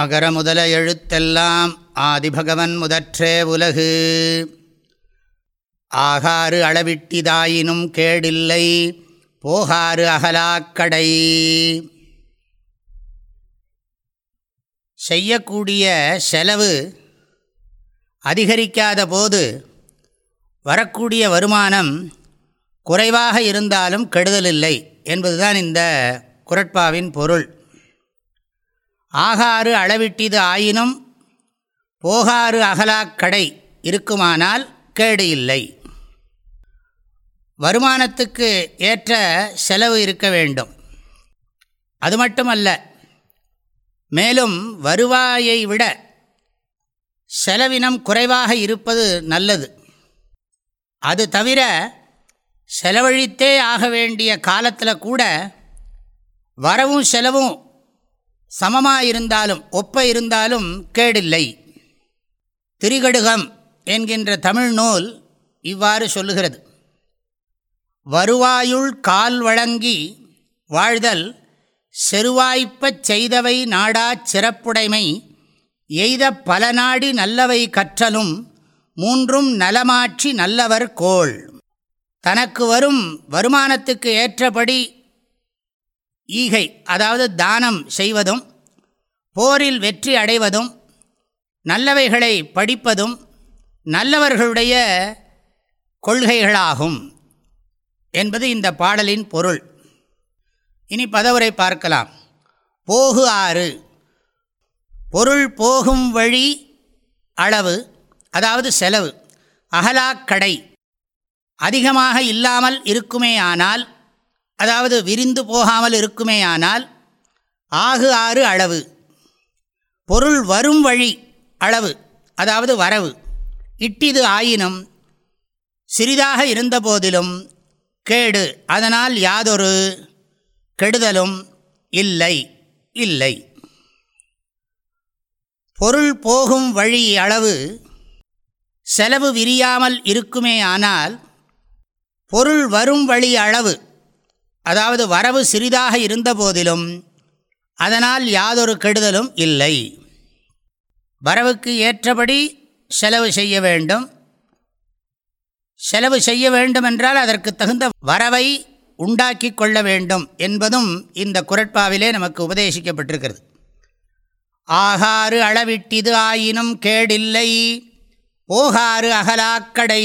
அகர முதல எழுத்தெல்லாம் ஆதிபகவன் முதற்றே உலகு. ஆகாறு அளவிட்டிதாயினும் கேடில்லை போகாறு அகலாக்கடை செய்யக்கூடிய செலவு அதிகரிக்காத போது வரக்கூடிய வருமானம் குறைவாக இருந்தாலும் கெடுதலில்லை என்பதுதான் இந்த குரட்பாவின் பொருள். ஆகாறு அளவிட்டிது ஆயினும் போகாறு அகலாக்கடை இருக்குமானால் கேடு இல்லை. வருமானத்துக்கு ஏற்ற செலவு இருக்க வேண்டும். அது மட்டுமல்ல மேலும் வருவாயை விட செலவினம் குறைவாக இருப்பது நல்லது. அது தவிர செலவழித்தே ஆக வேண்டிய காலத்தில் கூட வரவும் செலவும் சமமாக இருந்தாலும் ஒப்ப இருந்தாலும் கேடில்லை. திரிகடுகம் என்கின்ற தமிழ் நூல் இவ்வாறு சொல்லுகிறது. வருவாயுள் கால் வழங்கி வாழ்தல் செருவாய்ப்பச் செய்தவை நாடாச் சிறப்புடைமை எய்த பல நாடி நல்லவை கற்றலும் மூன்றும் நலமாற்றி நல்லவர் கோள். தனக்கு வரும் வருமானத்துக்கு ஏற்றபடி ஈகை அதாவது தானம் செய்வதும் போரில் வெற்றி அடைவதும் நல்லவைகளை படிப்பதும் நல்லவர்களுடைய கொள்கைகளாகும் என்பது இந்த பாடலின் பொருள். இனி பதவுரை பார்க்கலாம். போகு ஆறு. பொருள் போகும் வழி அளவு அதாவது செலவு அகலாக்கடை அதிகமாக இல்லாமல் இருக்குமே ஆனால் அதாவது விரிந்து போகாமல் இருக்குமே ஆனால் ஆகு ஆறு அளவு பொருள் வரும் வழி அளவு அதாவது வரவு. இட்டிது ஆயினும் சிறிதாக இருந்தபோதிலும் கேடு அதனால் யாதொரு கெடுதலும் இல்லை இல்லை. பொருள் போகும் வழி அளவு செலவு விரியாமல் இருக்குமே ஆனால் பொருள் வரும் வழி அளவு அதாவது வரவு சிறிதாக இருந்தபோதிலும் அதனால் யாதொரு கெடுதலும் இல்லை. வரவுக்கு ஏற்றபடி செலவு செய்ய வேண்டும். செலவு செய்ய வேண்டுமென்றால் அதற்கு தகுந்த வரவை உண்டாக்கி கொள்ள வேண்டும் என்பதும் இந்த குரட்பாவிலே நமக்கு உபதேசிக்கப்பட்டிருக்கிறது. ஆகாறு அளவிட்டிது ஆயினும் கேடில்லை. ஓகாறு அகலாக்கடை.